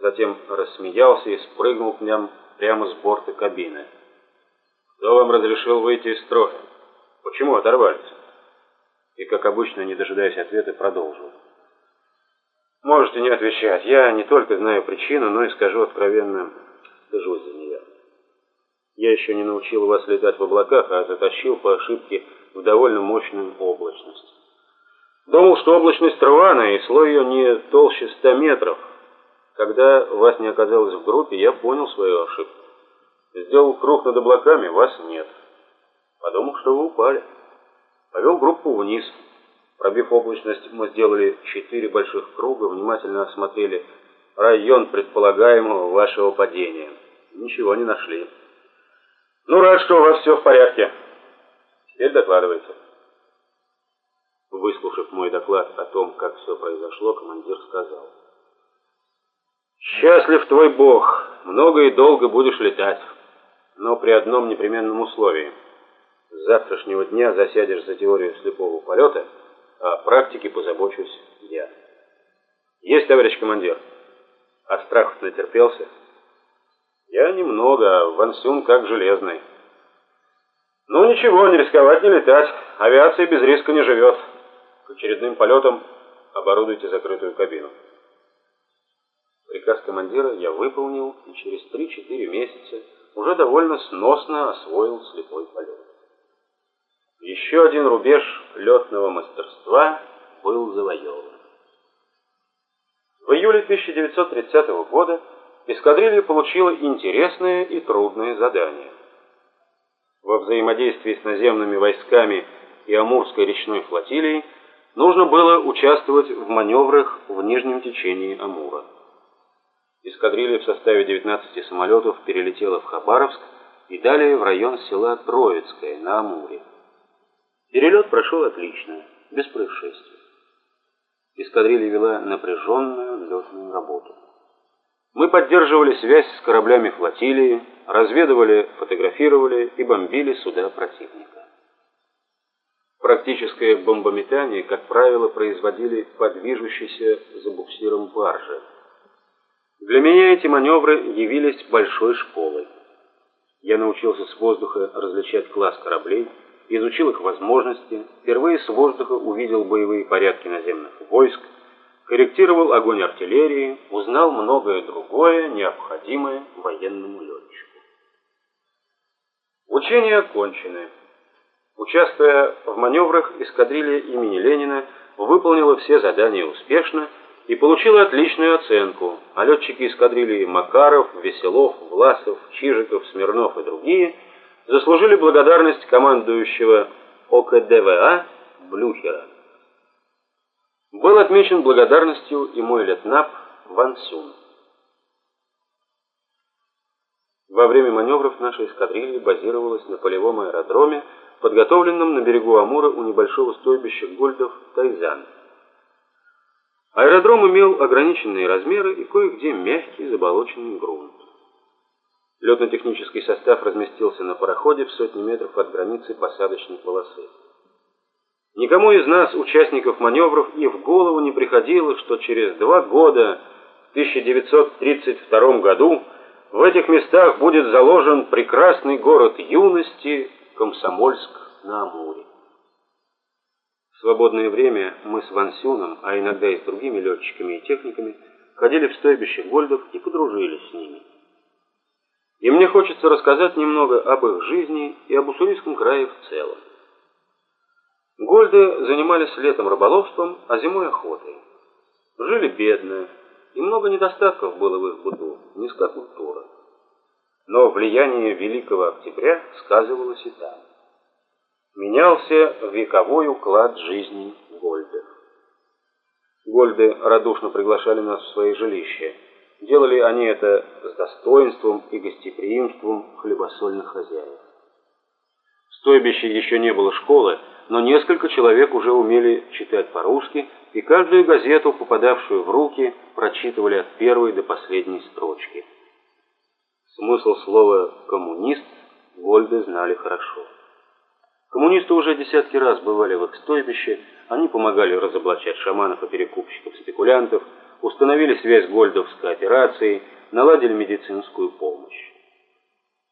затем рассмеялся и спрыгнул к ням прямо с борта кабины. «Кто вам разрешил выйти из строя? Почему оторвались?» И, как обычно, не дожидаясь ответа, продолжил. «Можете не отвечать. Я не только знаю причину, но и скажу откровенно, стыжусь за нее. Я еще не научил вас летать в облаках, а затащил по ошибке в довольно мощную облачность. Думал, что облачность рваная, и слой ее не толще ста метров. Когда вас не оказалось в группе, я понял свою ошибку. Сделал круг над облаками, вас нет. Подумал, что вы упали. Повел группу вниз. Пробив облачность, мы сделали четыре больших круга, внимательно осмотрели район предполагаемого вашего падения. Ничего не нашли. Ну, рад, что у вас все в порядке. Теперь докладывайте. Выслушав мой доклад о том, как все произошло, командир сказал. «Счастлив твой Бог, много и долго будешь летать, но при одном непременном условии. С завтрашнего дня засядешь за теорию слепого полета, а о практике позабочусь я». «Есть, товарищ командир?» А страхов натерпелся? Я немного, а Ван Сюн как железный. Ну ничего, не рисковать, не летать. Авиация без риска не живет. К очередным полетам оборудуйте закрытую кабину. Приказ командира я выполнил и через 3-4 месяца уже довольно сносно освоил слепой полет. Еще один рубеж летного мастерства был завоеван. В июле 1930 года эскадрилья получила интересное и трудное задание. Во взаимодействии с наземными войсками и Амурской речной флотилией нужно было участвовать в маневрах в нижнем течении Амура. Эскадрилья в составе 19 самолетов перелетела в Хабаровск и далее в район села Троицкое на Амуре. Перелет прошел отлично, без происшествий. Эскадрилья вела напряженную летную работу. Мы поддерживали связь с кораблями флотилии, разведывали, фотографировали и бомбили суда противника. Практическое бомбометание, как правило, производили под движущейся за буксиром баржи. Для меня эти маневры явились большой школой. Я научился с воздуха различать класс кораблей, изучил их возможности, впервые с воздуха увидел боевые порядки наземных войск, корректировал огонь артиллерии, узнал многое другое, необходимое военному летчику. Учения окончены. Участвуя в маневрах, эскадрилья имени Ленина выполнила все задания успешно и получила отличную оценку, а летчики эскадрильи Макаров, Веселов, Власов, Чижиков, Смирнов и другие – заслужили благодарность командующего ОКДВА Блюхера. Был отмечен благодарностью и мой летнап Ван Сюн. Во время маневров наша эскадрилья базировалась на полевом аэродроме, подготовленном на берегу Амура у небольшого стойбища гольдов Тайзан. Аэродром имел ограниченные размеры и кое-где мягкий заболоченный грунт. Летно-технический состав разместился на пароходе в сотни метров от границы посадочной полосы. Никому из нас, участников маневров, и в голову не приходило, что через два года, в 1932 году, в этих местах будет заложен прекрасный город юности Комсомольск на Амуре. В свободное время мы с Ван Сюном, а иногда и с другими летчиками и техниками, ходили в стойбище Гольдов и подружились с ними. И мне хочется рассказать немного об их жизни и об Уссурийском крае в целом. Гольды занимались летом рыболовством, а зимой охотой. Жили бедно, и много недостатков было в их быту, низкая культура. Но влияние Великого Октября сказывалось и там. Менялся вековой уклад жизни Гольдов. Гольды радушно приглашали нас в свои жилища, Делали они это с достоинством и гостеприимством хлебосольных хозяев. В стойбище еще не было школы, но несколько человек уже умели читать по-русски, и каждую газету, попадавшую в руки, прочитывали от первой до последней строчки. Смысл слова «коммунист» Гольды знали хорошо. Коммунисты уже десятки раз бывали в их стойбище, они помогали разоблачать шаманов и перекупщиков-спекулянтов, установили связь Гольдовской операцией, наладили медицинскую помощь.